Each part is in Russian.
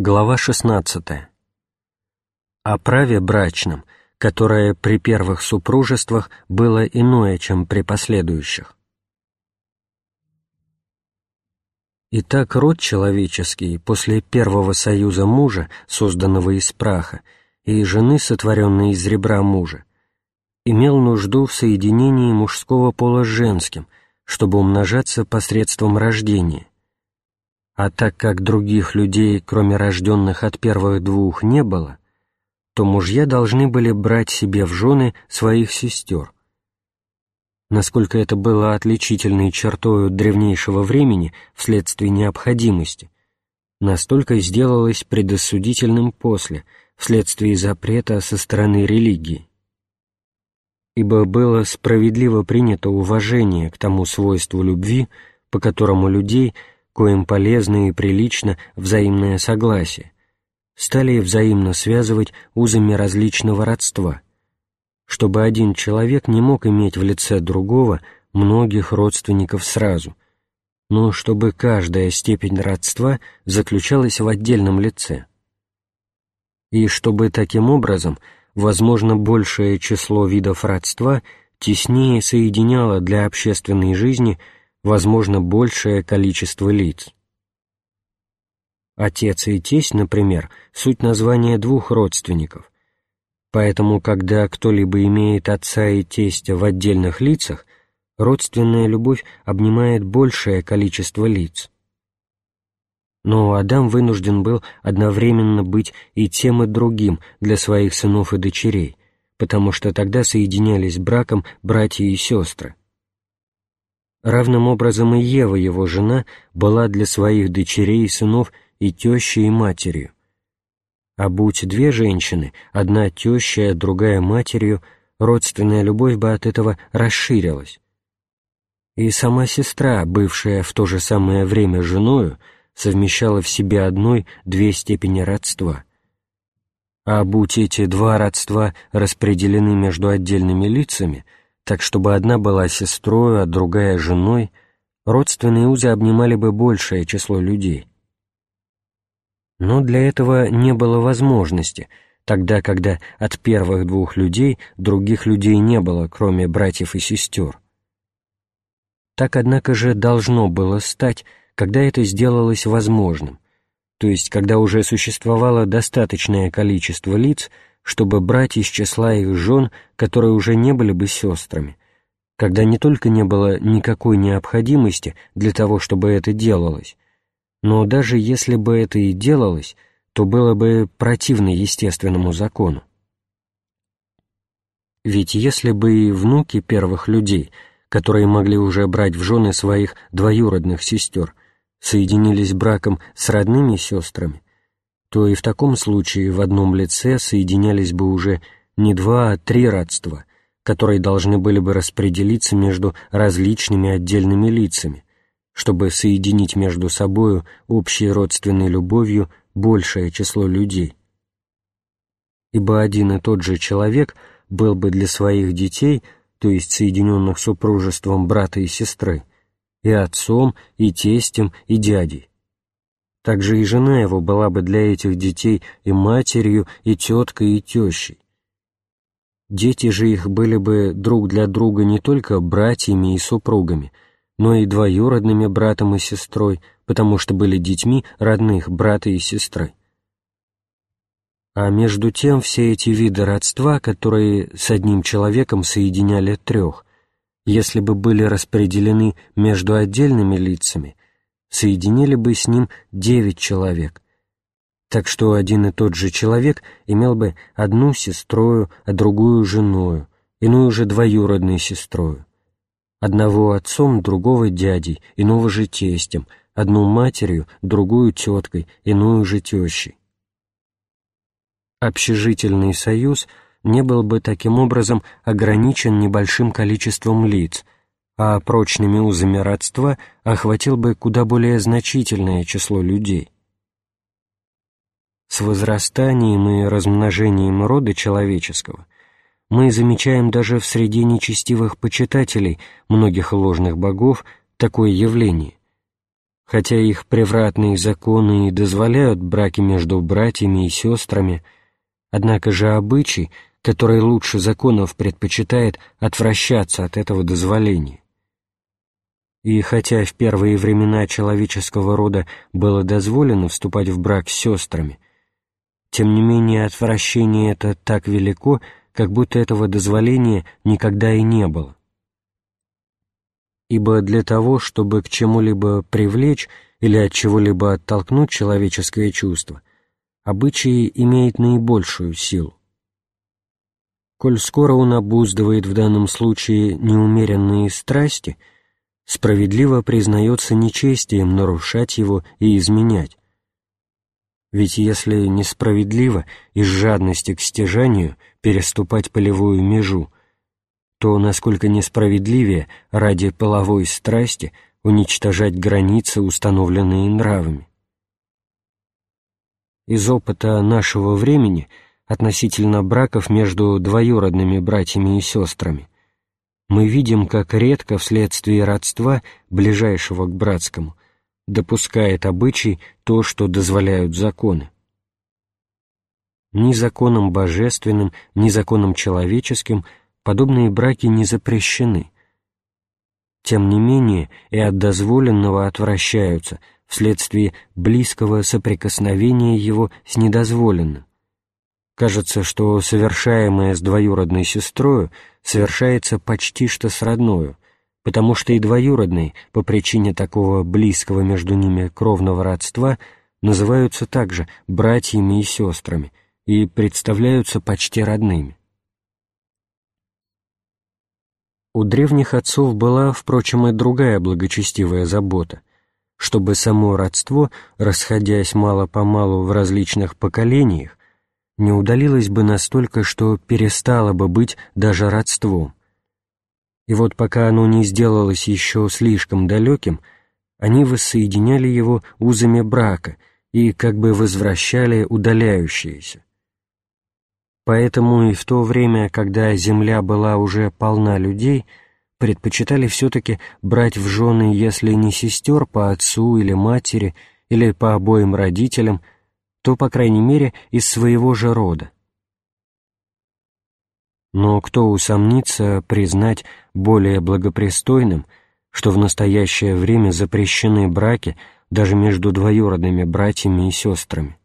Глава 16. О праве брачном, которое при первых супружествах было иное, чем при последующих. Итак, род человеческий после первого союза мужа, созданного из праха, и жены, сотворенной из ребра мужа, имел нужду в соединении мужского пола с женским, чтобы умножаться посредством рождения. А так как других людей, кроме рожденных от первых двух, не было, то мужья должны были брать себе в жены своих сестер. Насколько это было отличительной чертой древнейшего времени вследствие необходимости, настолько сделалось предосудительным после, вследствие запрета со стороны религии ибо было справедливо принято уважение к тому свойству любви, по которому людей, коим полезно и прилично взаимное согласие, стали взаимно связывать узами различного родства, чтобы один человек не мог иметь в лице другого многих родственников сразу, но чтобы каждая степень родства заключалась в отдельном лице. И чтобы таким образом – возможно, большее число видов родства теснее соединяло для общественной жизни, возможно, большее количество лиц. Отец и тесть, например, суть названия двух родственников, поэтому, когда кто-либо имеет отца и тестя в отдельных лицах, родственная любовь обнимает большее количество лиц. Но Адам вынужден был одновременно быть и тем, и другим для своих сынов и дочерей, потому что тогда соединялись браком братья и сестры. Равным образом и Ева, его жена, была для своих дочерей и сынов и тещей, и матерью. А будь две женщины, одна тещей, а другая матерью, родственная любовь бы от этого расширилась. И сама сестра, бывшая в то же самое время женою, совмещала в себе одной две степени родства. А будь эти два родства распределены между отдельными лицами, так чтобы одна была сестрой, а другая — женой, родственные узы обнимали бы большее число людей. Но для этого не было возможности, тогда, когда от первых двух людей других людей не было, кроме братьев и сестер. Так, однако же, должно было стать, когда это сделалось возможным, то есть когда уже существовало достаточное количество лиц, чтобы брать из числа их жен, которые уже не были бы сестрами, когда не только не было никакой необходимости для того, чтобы это делалось, но даже если бы это и делалось, то было бы противно естественному закону. Ведь если бы и внуки первых людей, которые могли уже брать в жены своих двоюродных сестер, соединились браком с родными сестрами, то и в таком случае в одном лице соединялись бы уже не два, а три родства, которые должны были бы распределиться между различными отдельными лицами, чтобы соединить между собою общей родственной любовью большее число людей. Ибо один и тот же человек был бы для своих детей, то есть соединенных супружеством брата и сестры, и отцом, и тестем, и дядей. Также и жена его была бы для этих детей и матерью, и теткой, и тещей. Дети же их были бы друг для друга не только братьями и супругами, но и двоюродными братом и сестрой, потому что были детьми родных брата и сестры. А между тем все эти виды родства, которые с одним человеком соединяли трех, если бы были распределены между отдельными лицами, соединили бы с ним девять человек, так что один и тот же человек имел бы одну сестрою, а другую женою, иную же двоюродной сестрою, одного отцом, другого дядей, иного же тестем, одну матерью, другую теткой, иную же тещей. Общежительный союз — не был бы таким образом ограничен небольшим количеством лиц, а прочными узами родства охватил бы куда более значительное число людей. С возрастанием и размножением рода человеческого мы замечаем даже в среде нечестивых почитателей многих ложных богов такое явление. Хотя их превратные законы и дозволяют браки между братьями и сестрами, однако же обычай, который лучше законов предпочитает отвращаться от этого дозволения. И хотя в первые времена человеческого рода было дозволено вступать в брак с сестрами, тем не менее отвращение это так велико, как будто этого дозволения никогда и не было. Ибо для того, чтобы к чему-либо привлечь или от чего-либо оттолкнуть человеческое чувство, обычай имеет наибольшую силу. Коль скоро он обуздывает в данном случае неумеренные страсти, справедливо признается нечестием нарушать его и изменять. Ведь если несправедливо из жадности к стяжанию переступать полевую межу, то насколько несправедливее ради половой страсти уничтожать границы, установленные нравами. Из опыта нашего времени – относительно браков между двоюродными братьями и сестрами, мы видим, как редко вследствие родства, ближайшего к братскому, допускает обычай то, что дозволяют законы. Ни законом божественным, ни законом человеческим подобные браки не запрещены. Тем не менее и от дозволенного отвращаются вследствие близкого соприкосновения его с недозволенным, Кажется, что совершаемое с двоюродной сестрою совершается почти что с родною, потому что и двоюродные, по причине такого близкого между ними кровного родства, называются также братьями и сестрами и представляются почти родными. У древних отцов была, впрочем, и другая благочестивая забота, чтобы само родство, расходясь мало-помалу в различных поколениях, не удалилось бы настолько, что перестало бы быть даже родством. И вот пока оно не сделалось еще слишком далеким, они воссоединяли его узами брака и как бы возвращали удаляющиеся. Поэтому и в то время, когда земля была уже полна людей, предпочитали все-таки брать в жены, если не сестер по отцу или матери, или по обоим родителям, то, по крайней мере, из своего же рода. Но кто усомнится признать более благопристойным, что в настоящее время запрещены браки даже между двоюродными братьями и сестрами?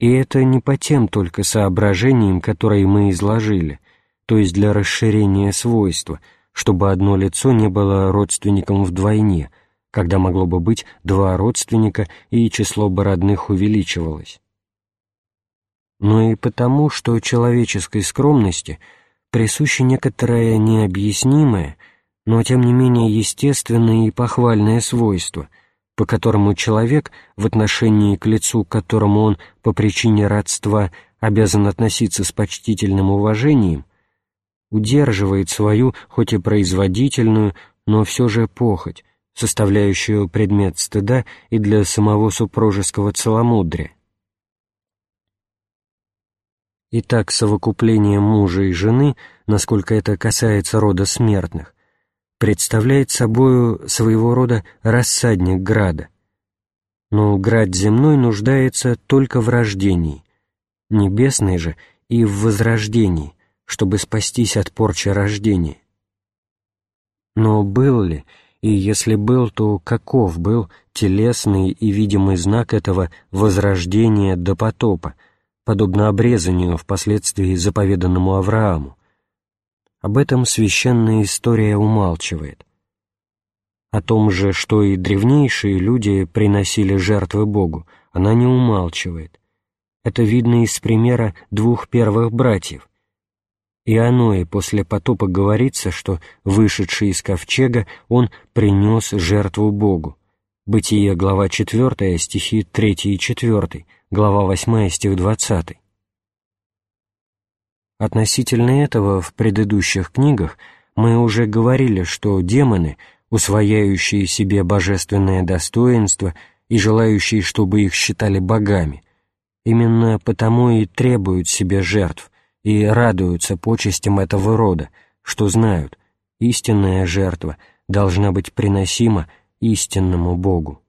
И это не по тем только соображениям, которые мы изложили, то есть для расширения свойства, чтобы одно лицо не было родственником вдвойне – когда могло бы быть два родственника и число бы родных увеличивалось. Но и потому, что человеческой скромности присуще некоторое необъяснимое, но тем не менее естественное и похвальное свойство, по которому человек в отношении к лицу, к которому он по причине родства обязан относиться с почтительным уважением, удерживает свою, хоть и производительную, но все же похоть, составляющую предмет стыда и для самого супружеского целомудрия. Итак, совокупление мужа и жены, насколько это касается рода смертных, представляет собою своего рода рассадник града. Но град земной нуждается только в рождении, небесный же и в возрождении, чтобы спастись от порчи рождения. Но был ли и если был, то каков был телесный и видимый знак этого возрождения до потопа, подобно обрезанию впоследствии заповеданному Аврааму? Об этом священная история умалчивает. О том же, что и древнейшие люди приносили жертвы Богу, она не умалчивает. Это видно из примера двух первых братьев, и оно и после потопа говорится, что, вышедший из ковчега, он принес жертву Богу. Бытие, глава 4, стихи 3 и 4, глава 8, стих 20. Относительно этого в предыдущих книгах мы уже говорили, что демоны, усвояющие себе божественное достоинство и желающие, чтобы их считали богами, именно потому и требуют себе жертв – и радуются почестям этого рода, что знают, истинная жертва должна быть приносима истинному Богу.